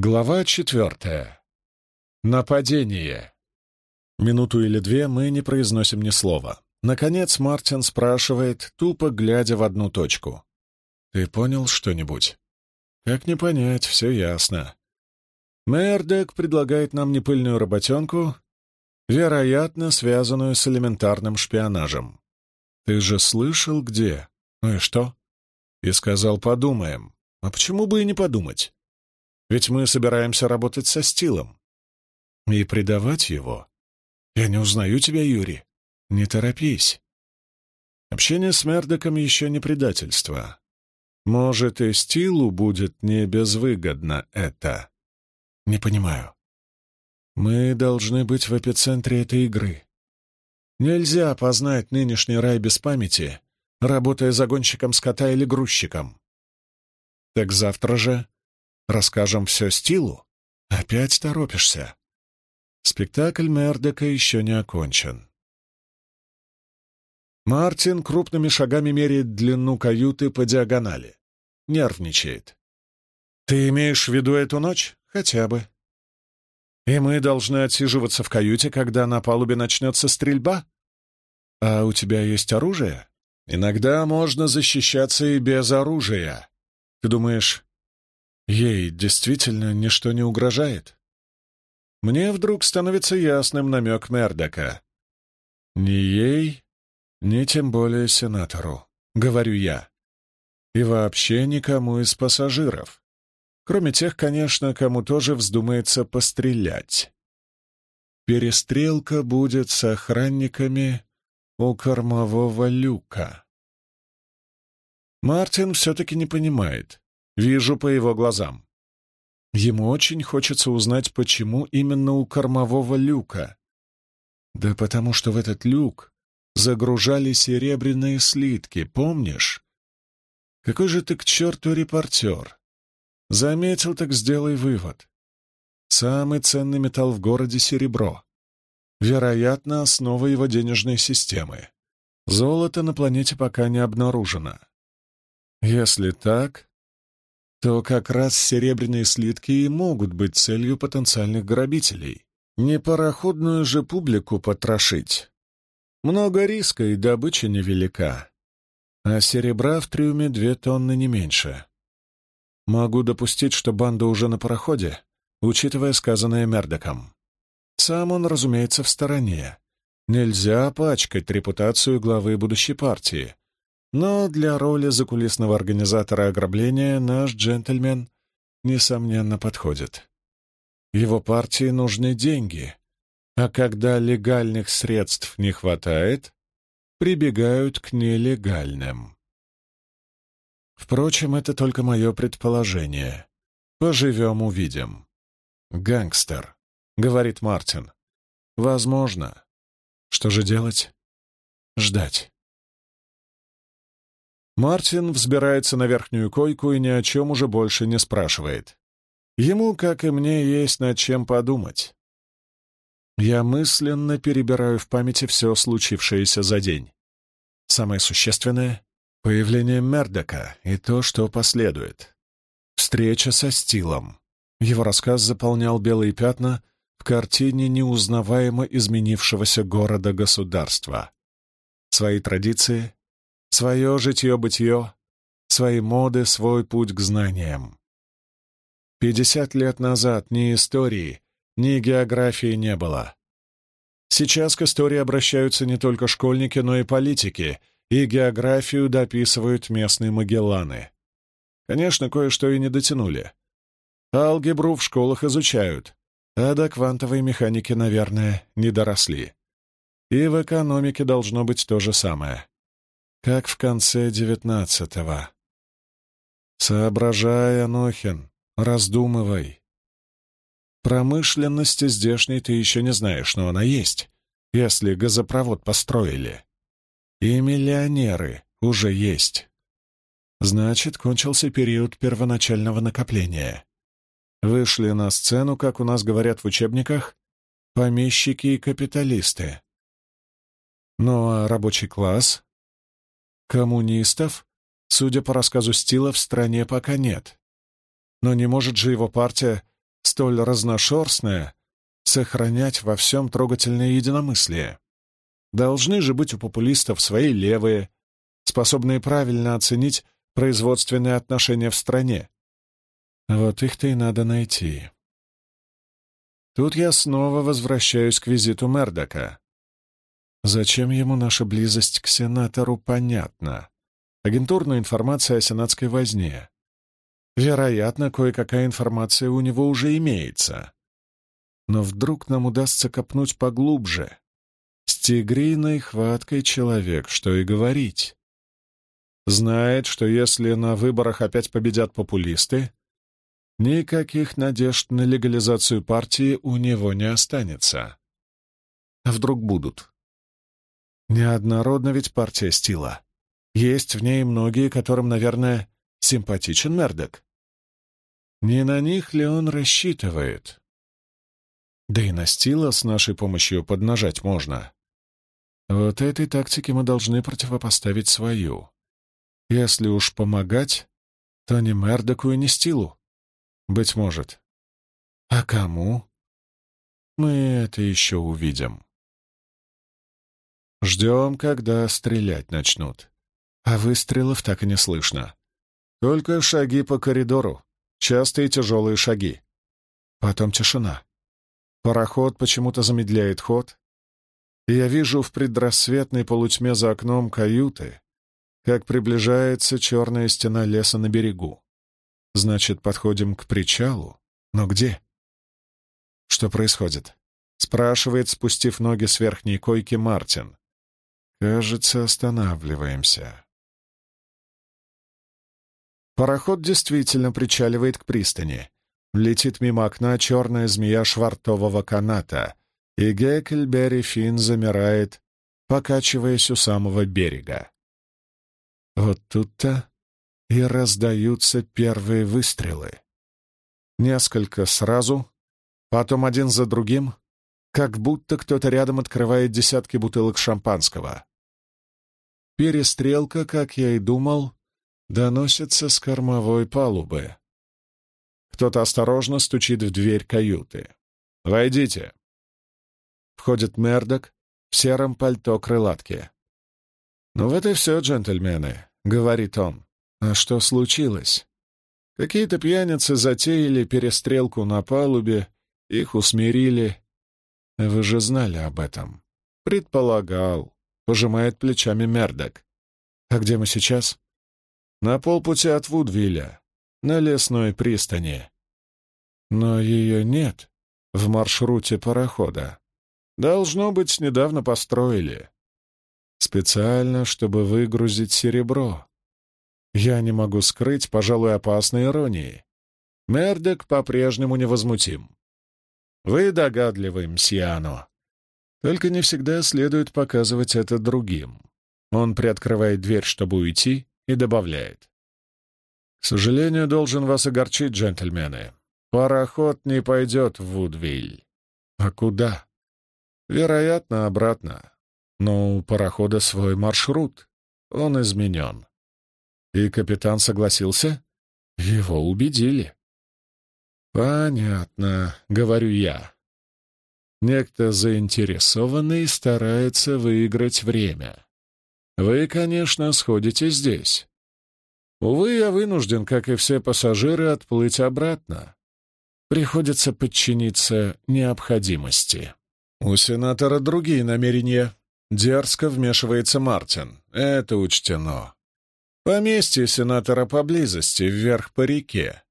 Глава четвертая. Нападение. Минуту или две мы не произносим ни слова. Наконец Мартин спрашивает, тупо глядя в одну точку. «Ты понял что-нибудь?» «Как не понять, все ясно. Мэрдек предлагает нам непыльную работенку, вероятно, связанную с элементарным шпионажем. Ты же слышал, где? Ну и что?» И сказал, подумаем. А почему бы и не подумать? Ведь мы собираемся работать со стилом. И предавать его? Я не узнаю тебя, Юрий. Не торопись. Общение с Мердоком еще не предательство. Может, и стилу будет не безвыгодно это. Не понимаю. Мы должны быть в эпицентре этой игры. Нельзя познать нынешний рай без памяти, работая загонщиком скота или грузчиком. Так завтра же Расскажем все Стилу? Опять торопишься. Спектакль Мердека еще не окончен. Мартин крупными шагами меряет длину каюты по диагонали. Нервничает. «Ты имеешь в виду эту ночь? Хотя бы. И мы должны отсиживаться в каюте, когда на палубе начнется стрельба? А у тебя есть оружие? Иногда можно защищаться и без оружия. Ты думаешь, Ей действительно ничто не угрожает. Мне вдруг становится ясным намек Мердока. Ни ей, ни тем более сенатору, говорю я. И вообще никому из пассажиров. Кроме тех, конечно, кому тоже вздумается пострелять. Перестрелка будет с охранниками у кормового люка. Мартин все-таки не понимает, Вижу по его глазам. Ему очень хочется узнать, почему именно у кормового люка. Да потому что в этот люк загружали серебряные слитки, помнишь? Какой же ты к черту репортер? Заметил, так сделай вывод. Самый ценный металл в городе — серебро. Вероятно, основа его денежной системы. Золото на планете пока не обнаружено. Если так, то как раз серебряные слитки и могут быть целью потенциальных грабителей. Не пароходную же публику потрошить. Много риска и добыча невелика. А серебра в трюме две тонны не меньше. Могу допустить, что банда уже на пароходе, учитывая сказанное Мердоком. Сам он, разумеется, в стороне. Нельзя пачкать репутацию главы будущей партии, но для роли закулисного организатора ограбления наш джентльмен, несомненно, подходит. Его партии нужны деньги, а когда легальных средств не хватает, прибегают к нелегальным. Впрочем, это только мое предположение. Поживем — увидим. «Гангстер», — говорит Мартин. «Возможно. Что же делать?» «Ждать». Мартин взбирается на верхнюю койку и ни о чем уже больше не спрашивает. Ему, как и мне, есть над чем подумать. Я мысленно перебираю в памяти все случившееся за день. Самое существенное — появление Мердока и то, что последует. Встреча со Стилом. Его рассказ заполнял белые пятна в картине неузнаваемо изменившегося города-государства. Свои традиции, свое житье-бытие, свои моды, свой путь к знаниям. Пятьдесят лет назад ни истории, ни географии не было. Сейчас к истории обращаются не только школьники, но и политики, и географию дописывают местные Магелланы. Конечно, кое-что и не дотянули. Алгебру в школах изучают, а до квантовой механики, наверное, не доросли. И в экономике должно быть то же самое как в конце девятнадцатого. Соображай, Анохин, раздумывай. Промышленности здешней ты еще не знаешь, но она есть, если газопровод построили. И миллионеры уже есть. Значит, кончился период первоначального накопления. Вышли на сцену, как у нас говорят в учебниках, помещики и капиталисты. Ну а рабочий класс Коммунистов, судя по рассказу Стила, в стране пока нет. Но не может же его партия столь разношерстное, сохранять во всем трогательное единомыслие? Должны же быть у популистов свои левые, способные правильно оценить производственные отношения в стране. Вот их-то и надо найти. Тут я снова возвращаюсь к визиту Мердока. Зачем ему наша близость к сенатору, понятно. Агентурная информация о сенатской возне. Вероятно, кое-какая информация у него уже имеется. Но вдруг нам удастся копнуть поглубже. С тигриной хваткой человек, что и говорить. Знает, что если на выборах опять победят популисты, никаких надежд на легализацию партии у него не останется. А вдруг будут? Неоднородна ведь партия Стила. Есть в ней многие, которым, наверное, симпатичен Мердок. Не на них ли он рассчитывает? Да и на Стила с нашей помощью поднажать можно. Вот этой тактике мы должны противопоставить свою. Если уж помогать, то не Мердоку и не Стилу. Быть может. А кому? Мы это еще увидим. Ждем, когда стрелять начнут. А выстрелов так и не слышно. Только шаги по коридору, частые тяжелые шаги. Потом тишина. Пароход почему-то замедляет ход. И я вижу в предрассветной полутьме за окном каюты, как приближается черная стена леса на берегу. Значит, подходим к причалу. Но где? Что происходит? Спрашивает, спустив ноги с верхней койки, Мартин. Кажется, останавливаемся. Пароход действительно причаливает к пристани. Летит мимо окна черная змея швартового каната, и Геккельберри Финн замирает, покачиваясь у самого берега. Вот тут-то и раздаются первые выстрелы. Несколько сразу, потом один за другим, как будто кто-то рядом открывает десятки бутылок шампанского. Перестрелка, как я и думал, доносится с кормовой палубы. Кто-то осторожно стучит в дверь каюты. «Войдите!» Входит Мердок в сером пальто крылатки. «Ну вот и все, джентльмены», — говорит он. «А что случилось?» Какие-то пьяницы затеяли перестрелку на палубе, их усмирили. Вы же знали об этом. Предполагал. Пожимает плечами Мердок. А где мы сейчас? На полпути от Вудвилля, на лесной пристани. Но ее нет в маршруте парохода. Должно быть, недавно построили. Специально, чтобы выгрузить серебро. Я не могу скрыть, пожалуй, опасной иронии. Мердек по-прежнему невозмутим. Вы догадливый, мсьяно. Только не всегда следует показывать это другим. Он приоткрывает дверь, чтобы уйти, и добавляет. «К сожалению, должен вас огорчить, джентльмены. Пароход не пойдет в Вудвиль». «А куда?» «Вероятно, обратно. Но у парохода свой маршрут. Он изменен». «И капитан согласился?» «Его убедили». «Понятно», — говорю я. Некто заинтересованный старается выиграть время. Вы, конечно, сходите здесь. Увы, я вынужден, как и все пассажиры, отплыть обратно. Приходится подчиниться необходимости. У сенатора другие намерения. Дерзко вмешивается Мартин. Это учтено. Поместье сенатора поблизости, вверх по реке.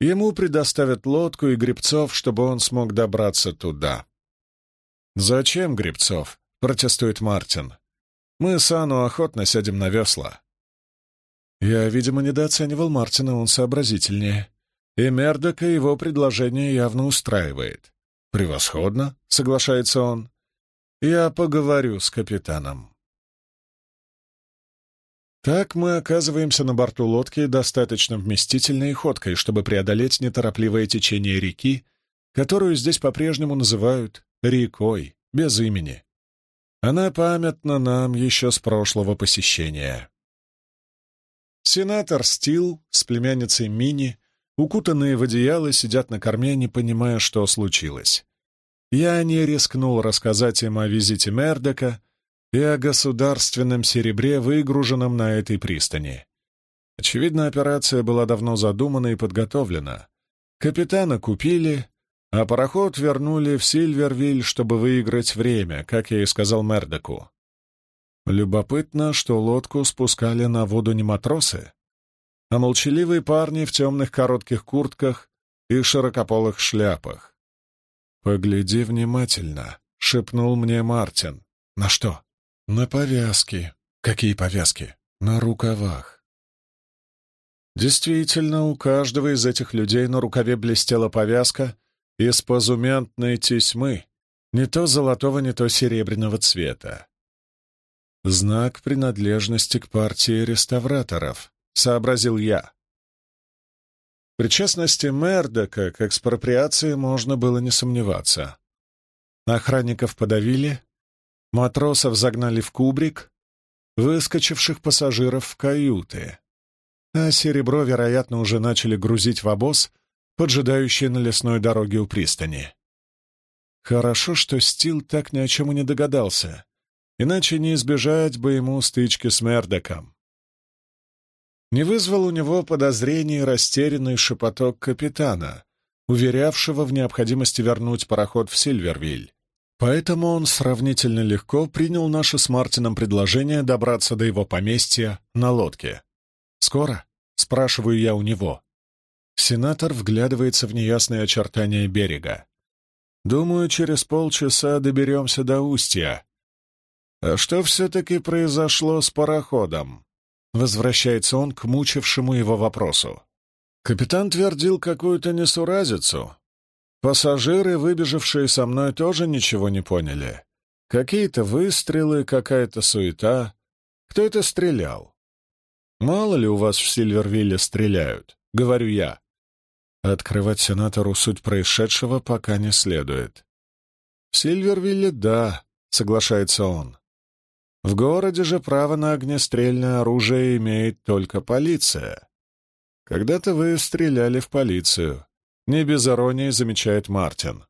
Ему предоставят лодку и гребцов, чтобы он смог добраться туда. «Зачем гребцов?» — протестует Мартин. Мы с Ану охотно сядем на весла. Я, видимо, недооценивал Мартина, он сообразительнее. И Мердока его предложение явно устраивает. «Превосходно», — соглашается он. «Я поговорю с капитаном». Так мы оказываемся на борту лодки достаточно вместительной ходкой, чтобы преодолеть неторопливое течение реки, которую здесь по-прежнему называют рекой, без имени. Она памятна нам еще с прошлого посещения. Сенатор Стил с племянницей Мини укутанные в одеяло, сидят на корме, не понимая, что случилось. Я не рискнул рассказать им о визите Мердока и о государственном серебре, выгруженном на этой пристани. Очевидно, операция была давно задумана и подготовлена. Капитана купили, а пароход вернули в Сильвервиль, чтобы выиграть время, как я и сказал Мердоку. Любопытно, что лодку спускали на воду не матросы, а молчаливые парни в темных коротких куртках и широкополых шляпах. «Погляди внимательно», — шепнул мне Мартин. «На что?» «На повязки». «Какие повязки?» «На рукавах». Действительно, у каждого из этих людей на рукаве блестела повязка из позументной тесьмы, не то золотого, не то серебряного цвета. Знак принадлежности к партии реставраторов, сообразил я. Причастности Мердока к экспроприации можно было не сомневаться. Охранников подавили, матросов загнали в кубрик, выскочивших пассажиров в каюты, а серебро, вероятно, уже начали грузить в обоз, поджидающий на лесной дороге у пристани. Хорошо, что Стил так ни о чем и не догадался, иначе не избежать бы ему стычки с Мердоком не вызвал у него подозрений растерянный шепоток капитана, уверявшего в необходимости вернуть пароход в Сильвервиль. Поэтому он сравнительно легко принял наше с Мартином предложение добраться до его поместья на лодке. «Скоро?» — спрашиваю я у него. Сенатор вглядывается в неясные очертания берега. «Думаю, через полчаса доберемся до устья». «А что все-таки произошло с пароходом?» Возвращается он к мучившему его вопросу. Капитан твердил какую-то несуразицу. Пассажиры, выбежавшие со мной, тоже ничего не поняли. Какие-то выстрелы, какая-то суета. Кто это стрелял? Мало ли у вас в Сильвервилле стреляют, говорю я. Открывать сенатору суть происшедшего пока не следует. В Сильвервилле — да, соглашается он. В городе же право на огнестрельное оружие имеет только полиция. Когда-то вы стреляли в полицию. Не без иронии замечает Мартин.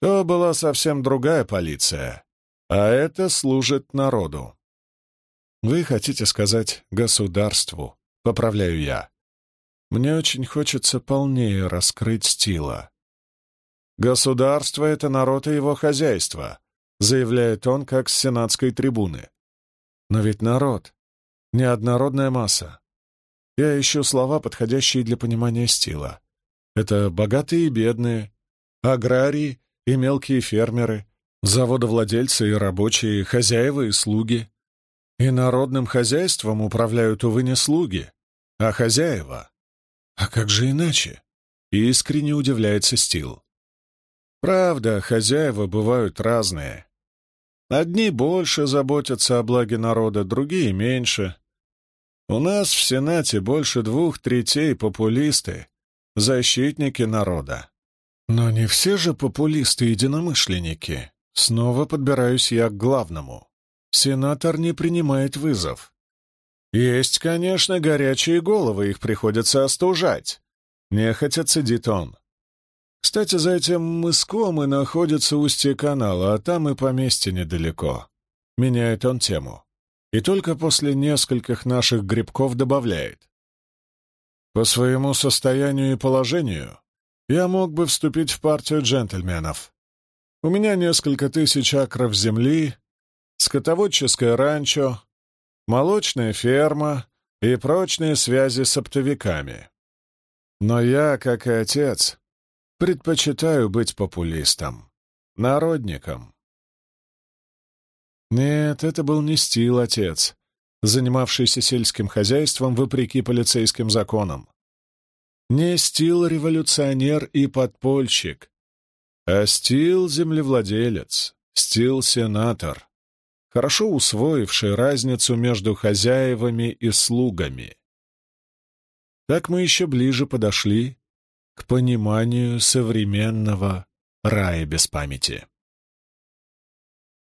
То была совсем другая полиция, а это служит народу. Вы хотите сказать государству, поправляю я. Мне очень хочется полнее раскрыть стила. Государство — это народ и его хозяйство, заявляет он, как с сенатской трибуны. Но ведь народ — неоднородная масса. Я ищу слова, подходящие для понимания стила. Это богатые и бедные, аграрии и мелкие фермеры, заводовладельцы и рабочие, хозяева и слуги. И народным хозяйством управляют, увы, не слуги, а хозяева. А как же иначе? Искренне удивляется Стил. Правда, хозяева бывают разные. Одни больше заботятся о благе народа, другие меньше. У нас в Сенате больше двух третей популисты, защитники народа. Но не все же популисты единомышленники. Снова подбираюсь я к главному. Сенатор не принимает вызов. Есть, конечно, горячие головы, их приходится остужать. Нехотя цедит он. Кстати, за этим мыском и находится устье канала, а там и поместье недалеко. Меняет он тему. И только после нескольких наших грибков добавляет. По своему состоянию и положению я мог бы вступить в партию джентльменов. У меня несколько тысяч акров земли, скотоводческое ранчо, молочная ферма и прочные связи с оптовиками. Но я, как и отец, Предпочитаю быть популистом, народником. Нет, это был не стил отец, занимавшийся сельским хозяйством вопреки полицейским законам. Не стил революционер и подпольщик, а стил землевладелец, стил сенатор, хорошо усвоивший разницу между хозяевами и слугами. Так мы еще ближе подошли к пониманию современного рая без памяти.